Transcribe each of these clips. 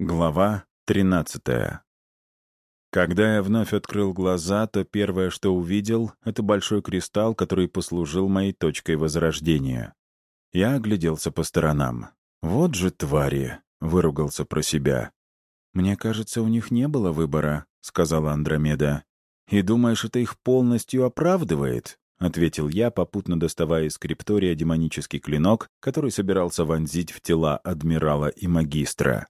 Глава 13 Когда я вновь открыл глаза, то первое, что увидел, — это большой кристалл, который послужил моей точкой возрождения. Я огляделся по сторонам. «Вот же твари!» — выругался про себя. «Мне кажется, у них не было выбора», — сказала Андромеда. «И думаешь, это их полностью оправдывает?» — ответил я, попутно доставая из криптория демонический клинок, который собирался вонзить в тела адмирала и магистра.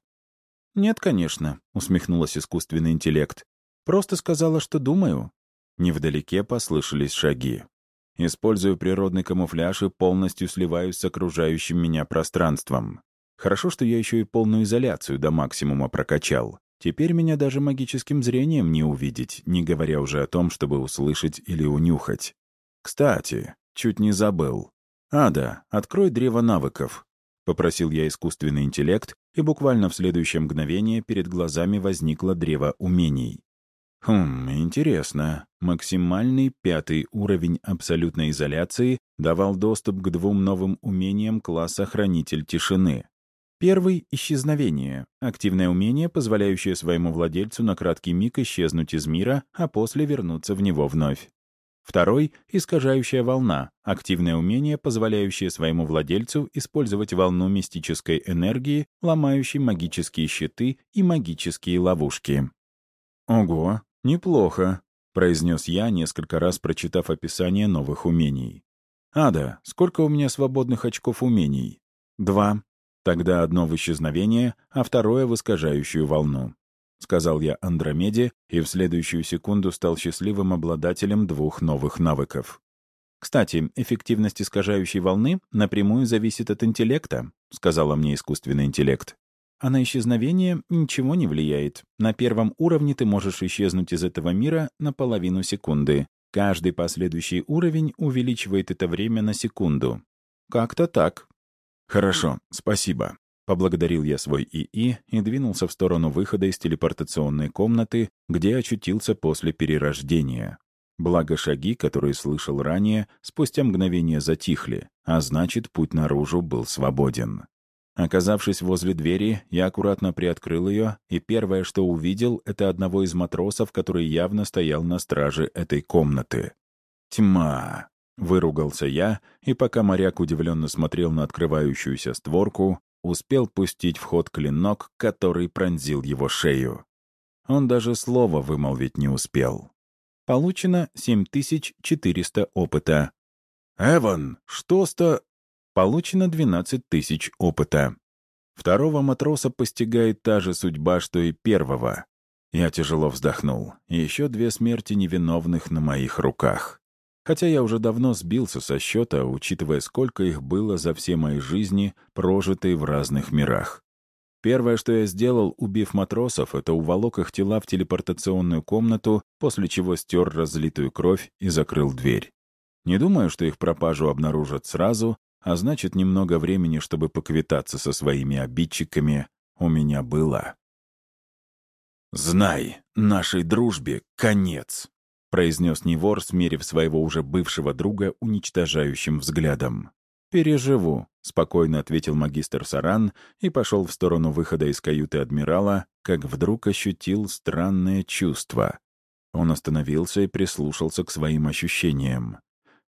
«Нет, конечно», — усмехнулась искусственный интеллект. «Просто сказала, что думаю». Невдалеке послышались шаги. Использую природный камуфляж и полностью сливаюсь с окружающим меня пространством. Хорошо, что я еще и полную изоляцию до максимума прокачал. Теперь меня даже магическим зрением не увидеть, не говоря уже о том, чтобы услышать или унюхать. Кстати, чуть не забыл. «Ада, открой древо навыков», — попросил я искусственный интеллект, и буквально в следующее мгновение перед глазами возникло древо умений. Хм, интересно. Максимальный пятый уровень абсолютной изоляции давал доступ к двум новым умениям класса «Хранитель тишины». Первый — исчезновение. Активное умение, позволяющее своему владельцу на краткий миг исчезнуть из мира, а после вернуться в него вновь. Второй — искажающая волна, активное умение, позволяющее своему владельцу использовать волну мистической энергии, ломающей магические щиты и магические ловушки. «Ого, неплохо», — произнес я, несколько раз прочитав описание новых умений. «Ада, сколько у меня свободных очков умений?» «Два. Тогда одно в исчезновение, а второе в искажающую волну. — сказал я Андромеде, и в следующую секунду стал счастливым обладателем двух новых навыков. «Кстати, эффективность искажающей волны напрямую зависит от интеллекта», — сказала мне искусственный интеллект. «А на исчезновение ничего не влияет. На первом уровне ты можешь исчезнуть из этого мира на половину секунды. Каждый последующий уровень увеличивает это время на секунду. Как-то так». «Хорошо, спасибо», Поблагодарил я свой ИИ и двинулся в сторону выхода из телепортационной комнаты, где очутился после перерождения. Благо шаги, которые слышал ранее, спустя мгновение затихли, а значит, путь наружу был свободен. Оказавшись возле двери, я аккуратно приоткрыл ее, и первое, что увидел, это одного из матросов, который явно стоял на страже этой комнаты. «Тьма!» — выругался я, и пока моряк удивленно смотрел на открывающуюся створку, успел пустить в ход клинок, который пронзил его шею. Он даже слова вымолвить не успел. Получено 7400 опыта. «Эван, что ста...» Получено 12 тысяч опыта. Второго матроса постигает та же судьба, что и первого. Я тяжело вздохнул. Еще две смерти невиновных на моих руках хотя я уже давно сбился со счета, учитывая, сколько их было за все мои жизни, прожитые в разных мирах. Первое, что я сделал, убив матросов, это уволок их тела в телепортационную комнату, после чего стер разлитую кровь и закрыл дверь. Не думаю, что их пропажу обнаружат сразу, а значит, немного времени, чтобы поквитаться со своими обидчиками, у меня было. «Знай, нашей дружбе конец!» — произнес Невор, смерив своего уже бывшего друга уничтожающим взглядом. «Переживу», — спокойно ответил магистр Саран и пошел в сторону выхода из каюты адмирала, как вдруг ощутил странное чувство. Он остановился и прислушался к своим ощущениям.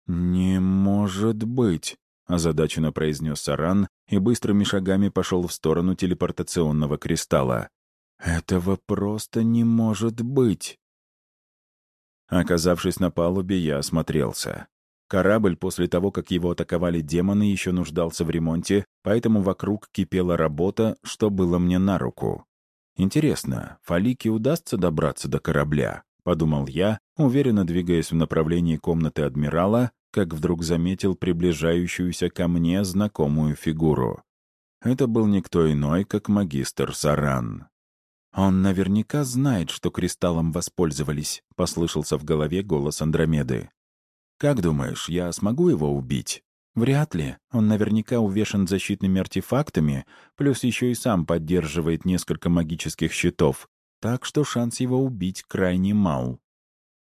«Не может быть», — озадаченно произнес Саран и быстрыми шагами пошел в сторону телепортационного кристалла. «Этого просто не может быть». Оказавшись на палубе, я осмотрелся. Корабль после того, как его атаковали демоны, еще нуждался в ремонте, поэтому вокруг кипела работа, что было мне на руку. «Интересно, Фалике удастся добраться до корабля?» — подумал я, уверенно двигаясь в направлении комнаты адмирала, как вдруг заметил приближающуюся ко мне знакомую фигуру. Это был никто иной, как магистр Саран. «Он наверняка знает, что кристаллом воспользовались», — послышался в голове голос Андромеды. «Как думаешь, я смогу его убить?» «Вряд ли. Он наверняка увешан защитными артефактами, плюс еще и сам поддерживает несколько магических щитов, так что шанс его убить крайне мал.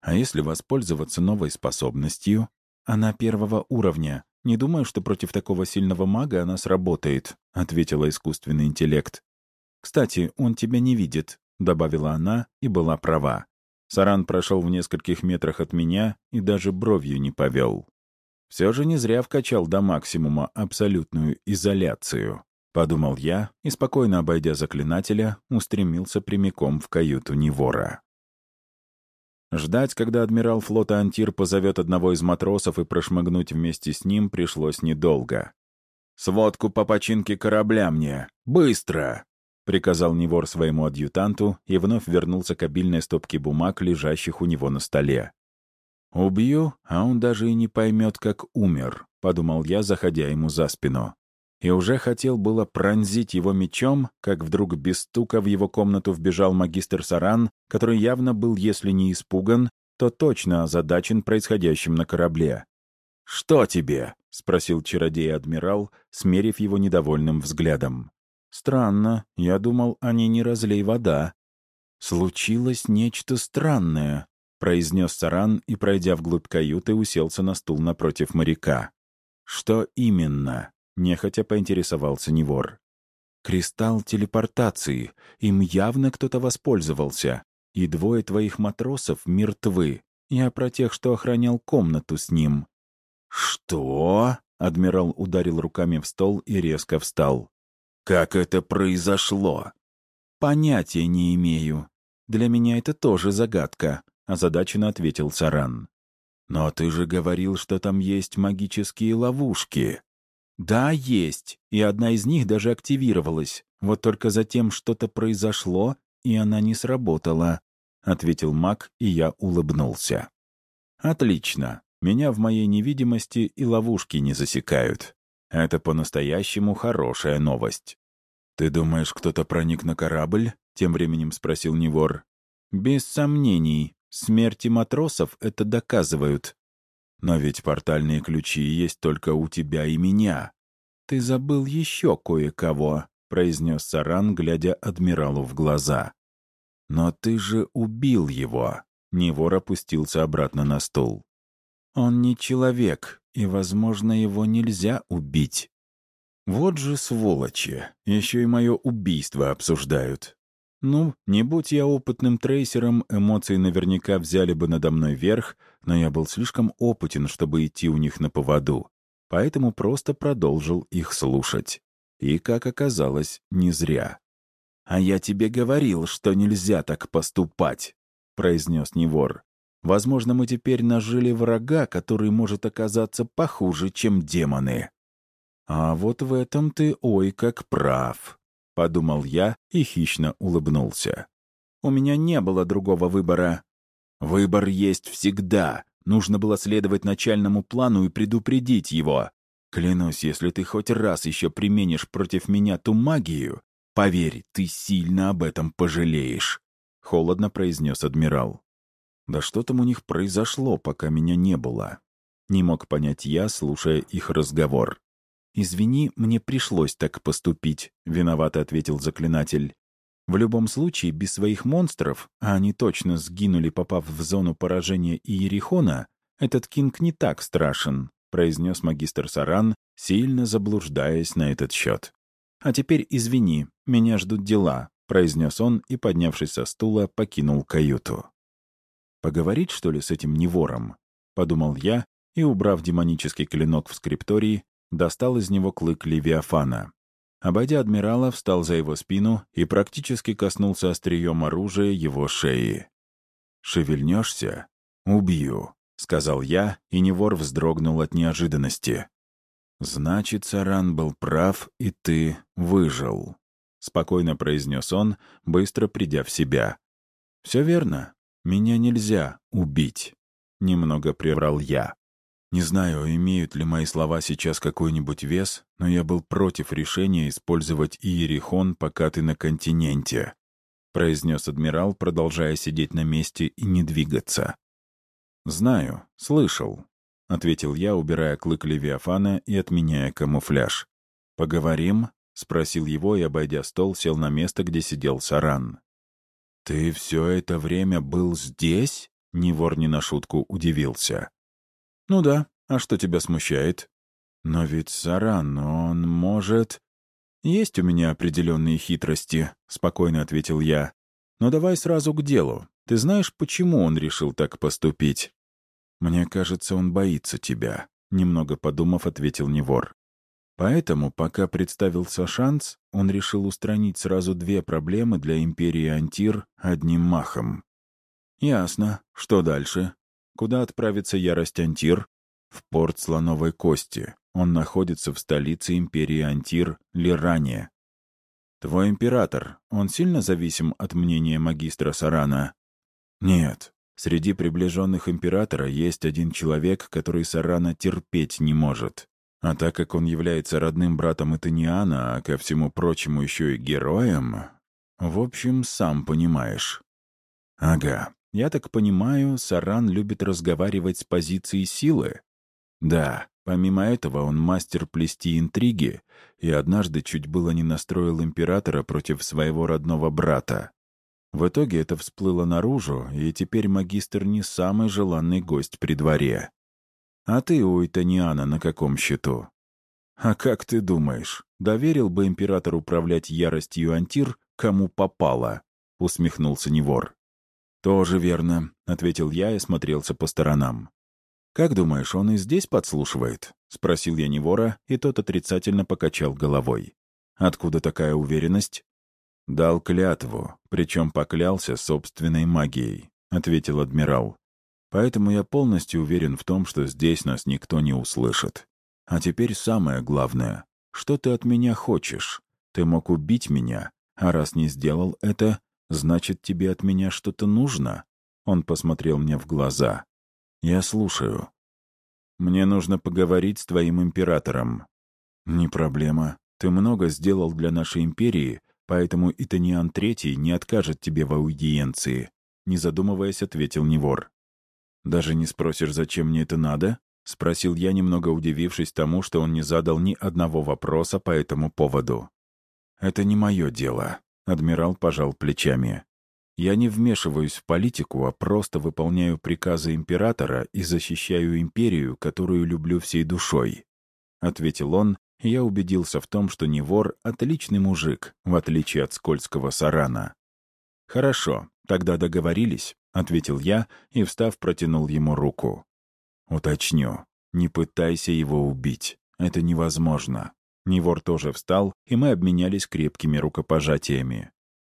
А если воспользоваться новой способностью? Она первого уровня. Не думаю, что против такого сильного мага она сработает», — ответила искусственный интеллект. «Кстати, он тебя не видит», — добавила она и была права. Саран прошел в нескольких метрах от меня и даже бровью не повел. Все же не зря вкачал до максимума абсолютную изоляцию, подумал я и, спокойно обойдя заклинателя, устремился прямиком в каюту Невора. Ждать, когда адмирал флота Антир позовет одного из матросов и прошмыгнуть вместе с ним, пришлось недолго. «Сводку по починке корабля мне! Быстро!» — приказал Невор своему адъютанту и вновь вернулся к обильной стопке бумаг, лежащих у него на столе. «Убью, а он даже и не поймет, как умер», — подумал я, заходя ему за спину. И уже хотел было пронзить его мечом, как вдруг без стука в его комнату вбежал магистр Саран, который явно был, если не испуган, то точно озадачен происходящим на корабле. «Что тебе?» — спросил чародей-адмирал, смерив его недовольным взглядом. «Странно. Я думал, они не разлей вода». «Случилось нечто странное», — произнес Саран и, пройдя вглубь каюты, уселся на стул напротив моряка. «Что именно?» — нехотя поинтересовался Невор. «Кристалл телепортации. Им явно кто-то воспользовался. И двое твоих матросов мертвы. Я про тех, что охранял комнату с ним». «Что?» — адмирал ударил руками в стол и резко встал. Как это произошло? Понятия не имею. Для меня это тоже загадка, озадаченно ответил Саран. Но ты же говорил, что там есть магические ловушки. Да, есть, и одна из них даже активировалась. Вот только затем что-то произошло, и она не сработала, ответил маг, и я улыбнулся. Отлично. Меня в моей невидимости и ловушки не засекают. Это по-настоящему хорошая новость. «Ты думаешь, кто-то проник на корабль?» — тем временем спросил Невор. «Без сомнений. Смерти матросов это доказывают. Но ведь портальные ключи есть только у тебя и меня. Ты забыл еще кое-кого», — произнес Саран, глядя адмиралу в глаза. «Но ты же убил его!» Невор опустился обратно на стул. «Он не человек, и, возможно, его нельзя убить. Вот же сволочи, еще и мое убийство обсуждают. Ну, не будь я опытным трейсером, эмоции наверняка взяли бы надо мной верх, но я был слишком опытен, чтобы идти у них на поводу, поэтому просто продолжил их слушать. И, как оказалось, не зря. «А я тебе говорил, что нельзя так поступать», — произнес Невор. Возможно, мы теперь нажили врага, который может оказаться похуже, чем демоны. А вот в этом ты ой как прав, — подумал я и хищно улыбнулся. У меня не было другого выбора. Выбор есть всегда. Нужно было следовать начальному плану и предупредить его. Клянусь, если ты хоть раз еще применишь против меня ту магию, поверь, ты сильно об этом пожалеешь», — холодно произнес адмирал. Да что там у них произошло, пока меня не было? Не мог понять я, слушая их разговор. «Извини, мне пришлось так поступить», — виновато ответил заклинатель. «В любом случае, без своих монстров, а они точно сгинули, попав в зону поражения Иерихона, этот кинг не так страшен», — произнес магистр Саран, сильно заблуждаясь на этот счет. «А теперь извини, меня ждут дела», — произнес он и, поднявшись со стула, покинул каюту. Поговорить, что ли, с этим невором? Подумал я и, убрав демонический клинок в скриптории, достал из него клык Левиафана. Обойдя адмирала, встал за его спину и практически коснулся острием оружия его шеи. «Шевельнешься? Убью», — сказал я, и Невор вздрогнул от неожиданности. «Значит, Саран был прав, и ты выжил», — спокойно произнес он, быстро придя в себя. «Все верно. «Меня нельзя убить», — немного приврал я. Не знаю, имеют ли мои слова сейчас какой-нибудь вес, но я был против решения использовать Иерихон, пока ты на континенте», — произнес адмирал, продолжая сидеть на месте и не двигаться. «Знаю, слышал», — ответил я, убирая клык Левиафана и отменяя камуфляж. «Поговорим?» — спросил его и, обойдя стол, сел на место, где сидел Саран. «Ты все это время был здесь?» — Невор не на шутку удивился. «Ну да, а что тебя смущает?» «Но ведь Саран, он может...» «Есть у меня определенные хитрости», — спокойно ответил я. «Но давай сразу к делу. Ты знаешь, почему он решил так поступить?» «Мне кажется, он боится тебя», — немного подумав, ответил Невор. Поэтому, пока представился шанс, он решил устранить сразу две проблемы для империи Антир одним махом. «Ясно. Что дальше? Куда отправится ярость Антир?» «В порт Слоновой Кости. Он находится в столице империи Антир, Лиране. Твой император, он сильно зависим от мнения магистра Сарана?» «Нет. Среди приближенных императора есть один человек, который Сарана терпеть не может. А так как он является родным братом Этаниана, а ко всему прочему еще и героем... В общем, сам понимаешь. Ага. Я так понимаю, Саран любит разговаривать с позиции силы? Да. Помимо этого, он мастер плести интриги и однажды чуть было не настроил императора против своего родного брата. В итоге это всплыло наружу, и теперь магистр не самый желанный гость при дворе. А ты у Итаниана на каком счету? А как ты думаешь, доверил бы император управлять яростью Антир, кому попало? Усмехнулся Невор. Тоже верно, ответил я и смотрелся по сторонам. «Как думаешь, он и здесь подслушивает?» — спросил я Невора, и тот отрицательно покачал головой. «Откуда такая уверенность?» «Дал клятву, причем поклялся собственной магией», — ответил адмирал. Поэтому я полностью уверен в том, что здесь нас никто не услышит. А теперь самое главное. Что ты от меня хочешь? Ты мог убить меня, а раз не сделал это, значит, тебе от меня что-то нужно?» Он посмотрел мне в глаза. «Я слушаю. Мне нужно поговорить с твоим императором». «Не проблема. Ты много сделал для нашей империи, поэтому Итаниан Третий не откажет тебе в аудиенции», не задумываясь, ответил Невор. «Даже не спросишь, зачем мне это надо?» — спросил я, немного удивившись тому, что он не задал ни одного вопроса по этому поводу. «Это не мое дело», — адмирал пожал плечами. «Я не вмешиваюсь в политику, а просто выполняю приказы императора и защищаю империю, которую люблю всей душой», — ответил он, и я убедился в том, что Невор — отличный мужик, в отличие от скользкого сарана. «Хорошо, тогда договорились. — ответил я и, встав, протянул ему руку. «Уточню. Не пытайся его убить. Это невозможно». Невор тоже встал, и мы обменялись крепкими рукопожатиями.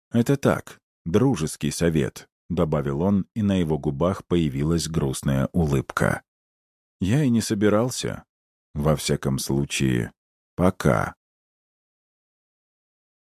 «Это так, дружеский совет», — добавил он, и на его губах появилась грустная улыбка. «Я и не собирался. Во всяком случае, пока».